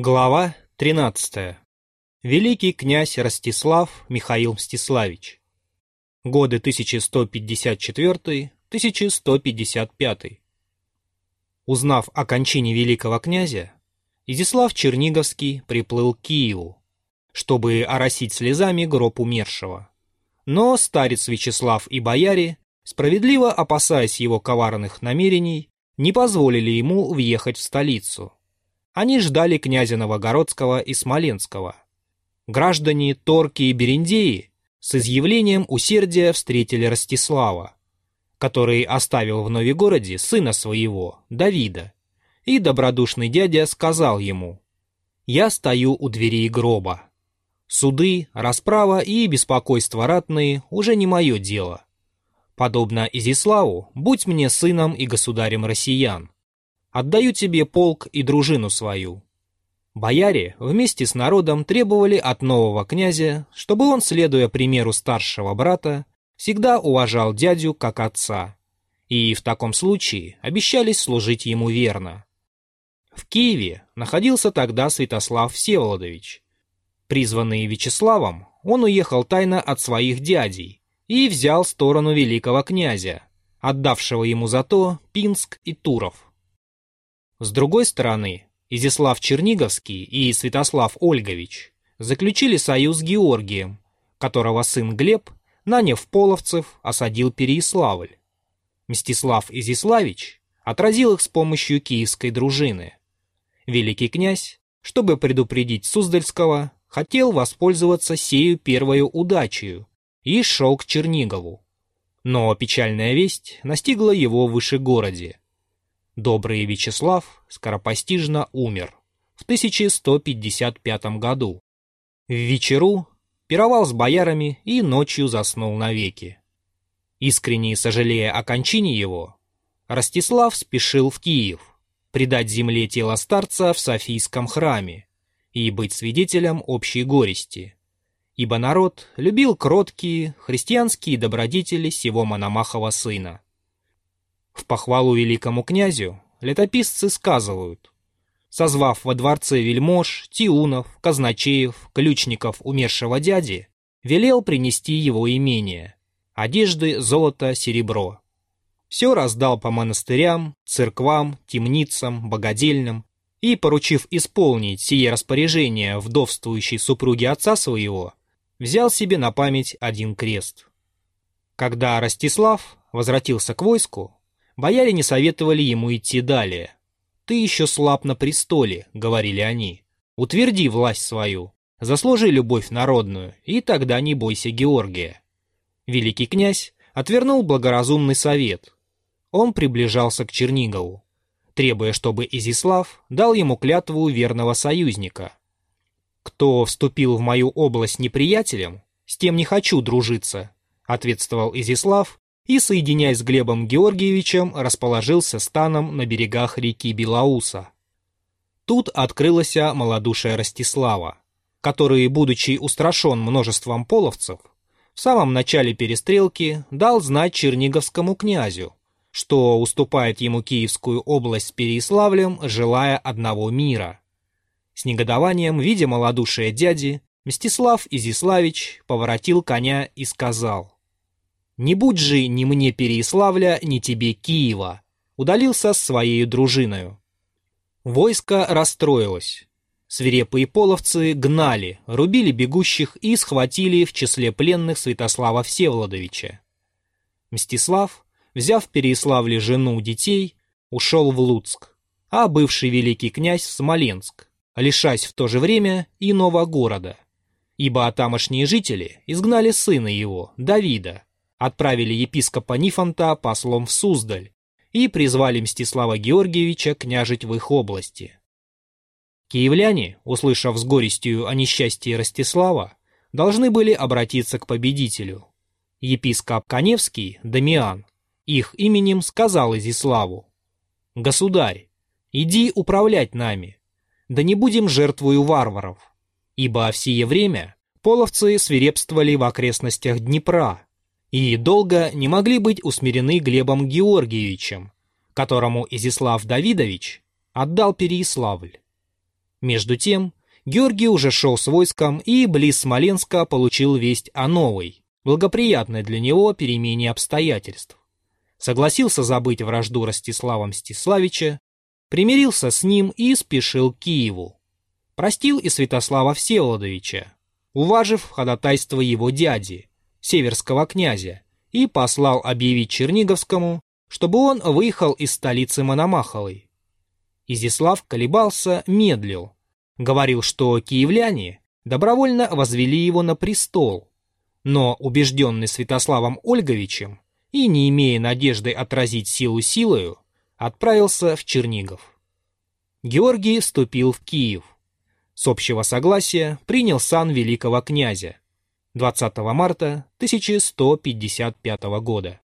Глава 13. Великий князь Ростислав Михаил Мстиславич. Годы 1154-1155. Узнав о кончине великого князя, Изяслав Черниговский приплыл к Киеву, чтобы оросить слезами гроб умершего. Но старец Вячеслав и бояре, справедливо опасаясь его коварных намерений, не позволили ему въехать в столицу – они ждали князя Новогородского и Смоленского. Граждане Торки и Берендеи с изъявлением усердия встретили Ростислава, который оставил в Новигороде сына своего, Давида, и добродушный дядя сказал ему, «Я стою у дверей гроба. Суды, расправа и беспокойство ратные уже не мое дело. Подобно Изиславу, будь мне сыном и государем россиян, Отдаю тебе полк и дружину свою». Бояре вместе с народом требовали от нового князя, чтобы он, следуя примеру старшего брата, всегда уважал дядю как отца, и в таком случае обещались служить ему верно. В Киеве находился тогда Святослав Всеволодович. Призванный Вячеславом, он уехал тайно от своих дядей и взял сторону великого князя, отдавшего ему за то Пинск и Туров. С другой стороны, Изяслав Черниговский и Святослав Ольгович заключили союз с Георгием, которого сын Глеб, наняв половцев, осадил Переяславль. Мстислав Изяславич отразил их с помощью киевской дружины. Великий князь, чтобы предупредить Суздальского, хотел воспользоваться сею первою удачею и шел к Чернигову. Но печальная весть настигла его в Вышегороде. Добрый Вячеслав скоропостижно умер в 1155 году. В вечеру пировал с боярами и ночью заснул навеки. Искренне сожалея о кончине его, Ростислав спешил в Киев, предать земле тело старца в Софийском храме и быть свидетелем общей горести, ибо народ любил кроткие христианские добродетели сего Мономахова сына. В похвалу великому князю летописцы сказывают, созвав во дворце вельмож, тиунов, казначеев, ключников умершего дяди, велел принести его имение, одежды, золото, серебро. Все раздал по монастырям, церквам, темницам, богадельным и, поручив исполнить сие распоряжение вдовствующей супруге отца своего, взял себе на память один крест. Когда Ростислав возвратился к войску, Бояре не советовали ему идти далее. «Ты еще слаб на престоле», — говорили они. «Утверди власть свою, заслужи любовь народную, и тогда не бойся Георгия». Великий князь отвернул благоразумный совет. Он приближался к Чернигову, требуя, чтобы Изислав дал ему клятву верного союзника. «Кто вступил в мою область неприятелем, с тем не хочу дружиться», — ответствовал Изислав и, соединяясь с Глебом Георгиевичем, расположился станом на берегах реки Белоуса. Тут открылась малодушие Ростислава, который, будучи устрашен множеством половцев, в самом начале перестрелки дал знать черниговскому князю, что уступает ему Киевскую область с Переяславлем, желая одного мира. С негодованием, видя малодушие дяди, Мстислав Изиславич поворотил коня и сказал — не будь же ни мне Переяславля, ни тебе Киева. Удалился с своей дружиною. Войско расстроилось. Свирепые половцы гнали, рубили бегущих и схватили в числе пленных Святослава Всеволодовича. Мстислав, взяв в Переяславле жену детей, ушел в Луцк, а бывший великий князь в Смоленск, лишась в то же время иного города, ибо тамошние жители изгнали сына его, Давида, отправили епископа Нифонта послом в Суздаль и призвали Мстислава Георгиевича княжить в их области. Киевляне, услышав с горестью о несчастье Ростислава, должны были обратиться к победителю. Епископ Каневский, Дамиан, их именем сказал Изиславу, «Государь, иди управлять нами, да не будем жертвою варваров, ибо в сие время половцы свирепствовали в окрестностях Днепра, и долго не могли быть усмирены Глебом Георгиевичем, которому Изислав Давидович отдал Переяславль. Между тем, Георгий уже шел с войском и близ Смоленска получил весть о новой, благоприятной для него перемене обстоятельств. Согласился забыть вражду Ростислава Мстиславича, примирился с ним и спешил к Киеву. Простил и Святослава Всеволодовича, уважив ходатайство его дяди, северского князя, и послал объявить Черниговскому, чтобы он выехал из столицы Мономаховой. Изяслав колебался, медлил, говорил, что киевляне добровольно возвели его на престол, но убежденный Святославом Ольговичем и не имея надежды отразить силу силою, отправился в Чернигов. Георгий вступил в Киев. С общего согласия принял сан великого князя 20 марта 1155 года.